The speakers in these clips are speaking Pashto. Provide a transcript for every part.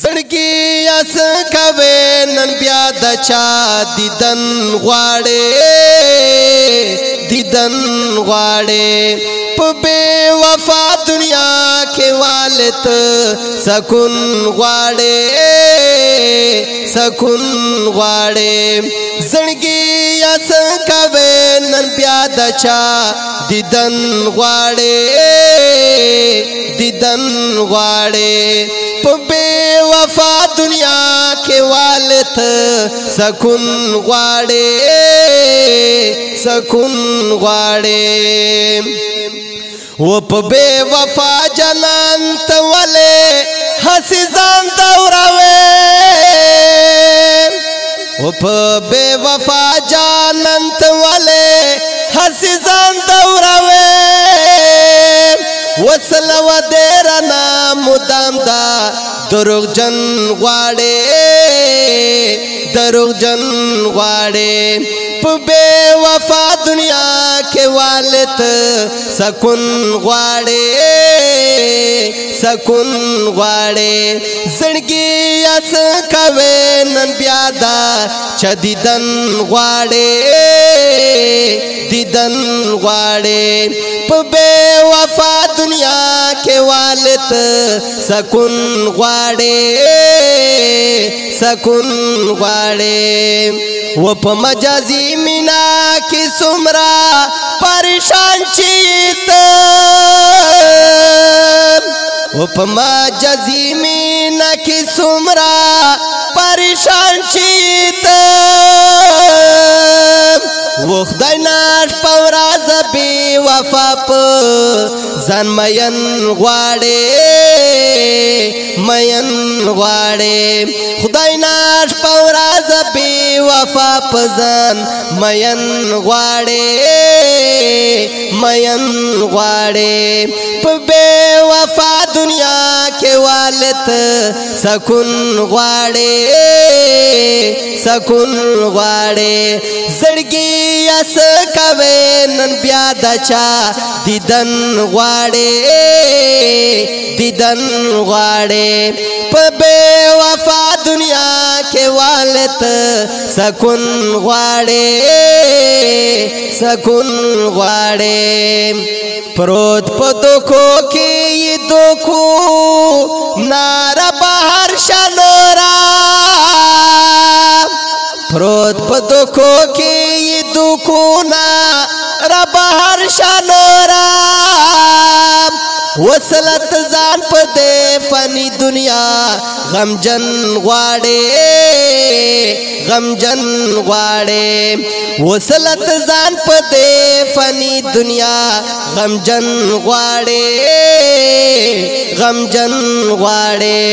زړګي اس کوي نن بیا د چا دیدن غواړي دیدن غواړي په بے وفا دنیا کې والت سکون غواړي سکون غواړي زړګي اس کوي نن بیا د چا دیدن غواړي دیدن غواړي په بے صفا دنیا کې والت سکون غواړي سکون غواړي و په بے وفا جنان ته ولې حسي ځان دوراوي و په بے وفا جنان ته ولې حسي ځان دوراوي وسلو دې رنا مدام دا دروغ جن غواړي دروغ جن غواړي په بے وفا دنیا کې والت سکون غواړي سکون غواړي زړګي اس کوي نن بیا دا چدیدن غواړي دیدن غواړي په بے وفا دنیا کې والت سکون غواړي سکون غواړي و په مجازي مینا کې سمرا پریشان چیت و په مجازي مینا کې سمرا پریشان چیت و خدای ځان مین غواړي مین غواړي خدای ناش پوراز بي وفا پزان مین غواړي مین غواړي په بے وفا دنیا کې والت سکون غواړي سکون غواړي زړګي اس کوي نن بیا دچا دیدن غواړي دیدن غواړي په بے وفا دنیا کې والت سکون غواړي سکون غواړي پروت په دوکو کې دوکو نار بهر شلورا پروت په دوکو کې دوکونه را بهر شالورا وصلت ځان په دې فني دنیا غمجن غواړي غمجن غواړي وصلت ځان په دې فنی دنیا غمجن غواړي غمجن غواړي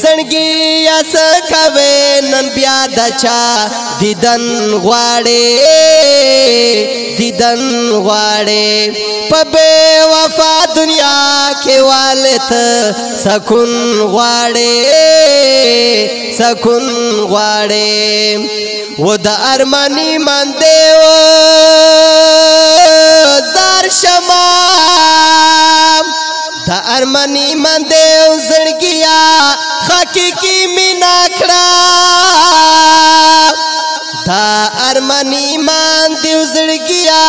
زړګي اس کوي نن بیا دچا دیدن غواړي دیدن غواړي په بے وفا دنیا کې والت سکون غواړي سکون غواړي و د ارمانی مان دیو ارمنی من دیو زڑگیا حقیقی مینا کھڑا دا ارمنی من دیو زڑگیا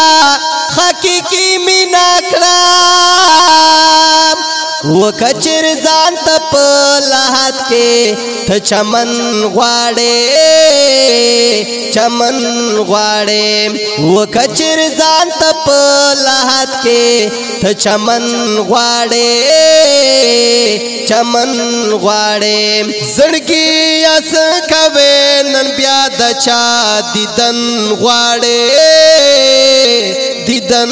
حقیقی مینا کھڑا وکچر ځان ته په لحد کې ته چمن غواړې چمن غواړې وکچر ځان ته په لحد کې ته چمن غواړې چمن غواړې زړګي اس کوي نن بیا د چا دیدن غواړې دیدن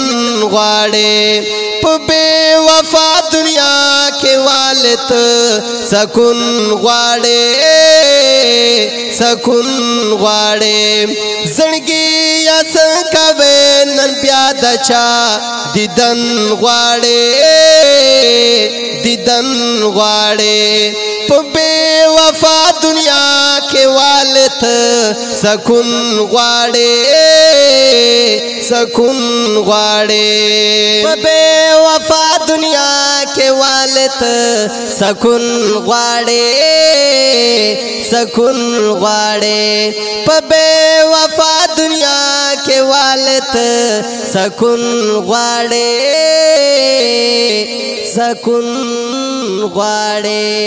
غواړې په بے وفا مالت سکون غواړې سکون غواړې زړګي یا سکوي نن بیا دچا دیدن غواړې دیدن غواړې په بے وفا دنیا کې والت سکون غواړې سکون غواړې په بے وفا دنیا حالت سکون غواړي سکون غواړي په بے وفا دنیا کې والت سکون غواړي سکون غواړي